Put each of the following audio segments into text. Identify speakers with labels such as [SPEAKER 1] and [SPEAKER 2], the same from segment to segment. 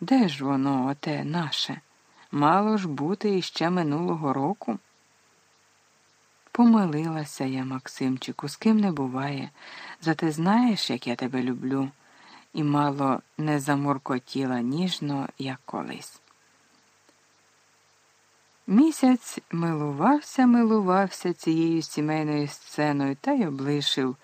[SPEAKER 1] Де ж воно, оте наше? Мало ж бути іще минулого року? Помилилася я, Максимчику, з ким не буває. Зате знаєш, як я тебе люблю, і мало не замуркотіла ніжно, як колись. Місяць милувався, милувався цією сімейною сценою та й облишив,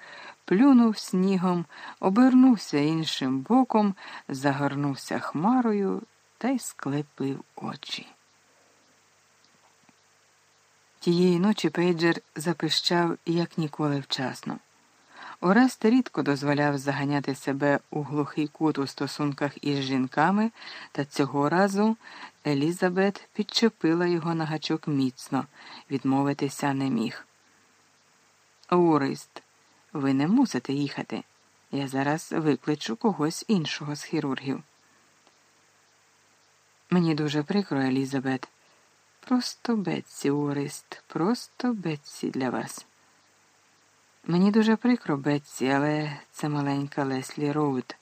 [SPEAKER 1] плюнув снігом, обернувся іншим боком, загорнувся хмарою та й склепив очі. Тієї ночі Пейджер запищав як ніколи вчасно. Орест рідко дозволяв заганяти себе у глухий кут у стосунках із жінками, та цього разу Елізабет підчепила його на гачок міцно, відмовитися не міг. Урист, ви не мусите їхати. Я зараз викличу когось іншого з хірургів. Мені дуже прикро, Елізабет. Просто Бетсі, Урист, просто Бетсі для вас. Мені дуже прикро, Бетсі, але це маленька Леслі Роуд.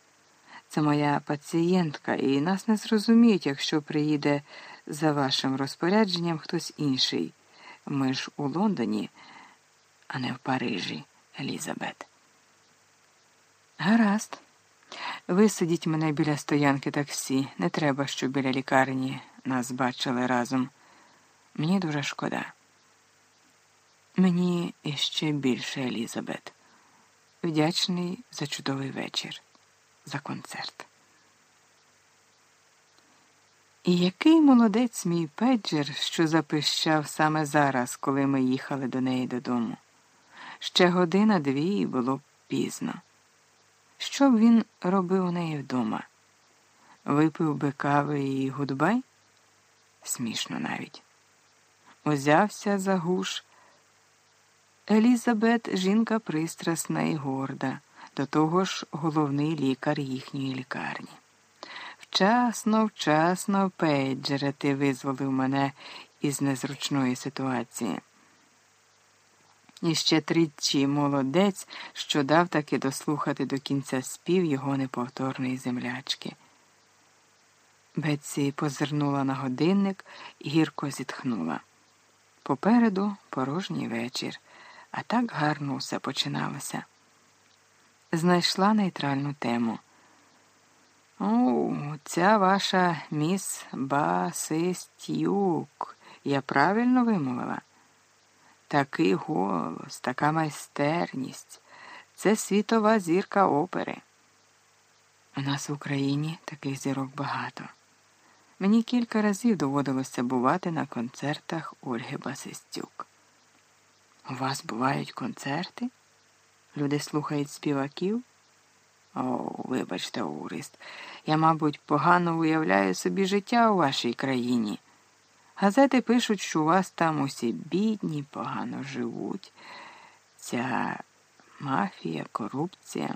[SPEAKER 1] Це моя пацієнтка, і нас не зрозуміють, якщо приїде за вашим розпорядженням хтось інший. Ми ж у Лондоні, а не в Парижі, Елізабет. Гаразд. Висадіть мене біля стоянки таксі. Не треба, щоб біля лікарні нас бачили разом. Мені дуже шкода. Мені іще більше, Елізабет. Вдячний за чудовий вечір, за концерт. І який молодець мій пейджер, що запищав саме зараз, коли ми їхали до неї додому. Ще година дві і було пізно. Що б він робив у неї вдома? Випив би кави і goodbye? Смішно навіть. Узявся за гуж. Елізабет жінка пристрасна і горда, до того ж головний лікар їхньої лікарні. Вчасно, вчасно, Пейджере, ти визволив мене із незручної ситуації. І ще тричі молодець, що дав таки дослухати до кінця спів його неповторної землячки. Бетсі позирнула на годинник і гірко зітхнула. Попереду порожній вечір, а так гарно все починалося. Знайшла нейтральну тему. О, ця ваша міс Басистюк. Я правильно вимовила? Такий голос, така майстерність. Це світова зірка опери. У нас в Україні таких зірок багато. Мені кілька разів доводилося бувати на концертах Ольги Басистюк. У вас бувають концерти? Люди слухають співаків? О, вибачте, Урист, я, мабуть, погано уявляю собі життя у вашій країні. Газети пишуть, що у вас там усі бідні, погано живуть. Ця мафія, корупція.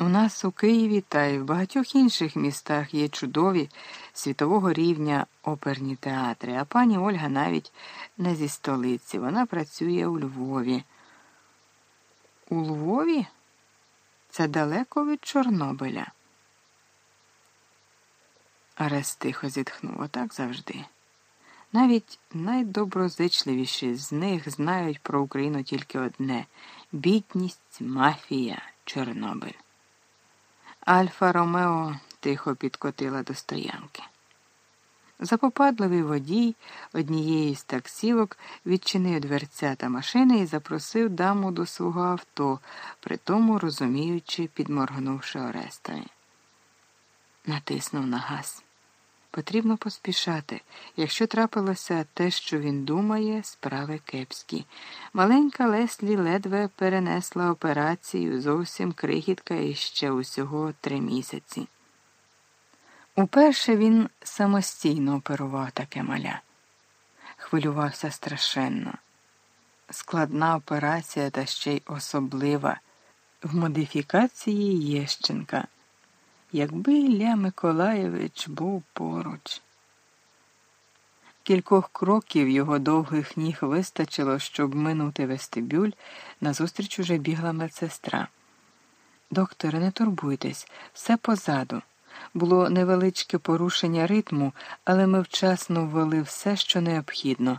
[SPEAKER 1] У нас у Києві та й в багатьох інших містах є чудові світового рівня оперні театри, а пані Ольга навіть не зі столиці. Вона працює у Львові. У Львові? Це далеко від Чорнобиля. Арес тихо зітхнув, отак завжди. Навіть найдоброзичливіші з них знають про Україну тільки одне бідність, мафія, Чорнобиль. Альфа Ромео тихо підкотила до стоянки. Запопадливий водій однієї з таксівок відчинив дверця та машини і запросив даму до свого авто, притому розуміючи, підморгнувши Орестові. Натиснув на газ. Потрібно поспішати. Якщо трапилося те, що він думає, справи кепські. Маленька Леслі ледве перенесла операцію, зовсім крихітка і ще усього три місяці. Уперше він самостійно оперував таке маля. Хвилювався страшенно. Складна операція та ще й особлива в модифікації Єщенка. Якби Ілля Миколаєвич був поруч. Кількох кроків його довгих ніг вистачило, щоб минути вестибюль, назустріч уже бігла медсестра. Докторе, не турбуйтесь, все позаду. Було невеличке порушення ритму, але ми вчасно ввели все, що необхідно,